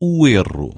o erro.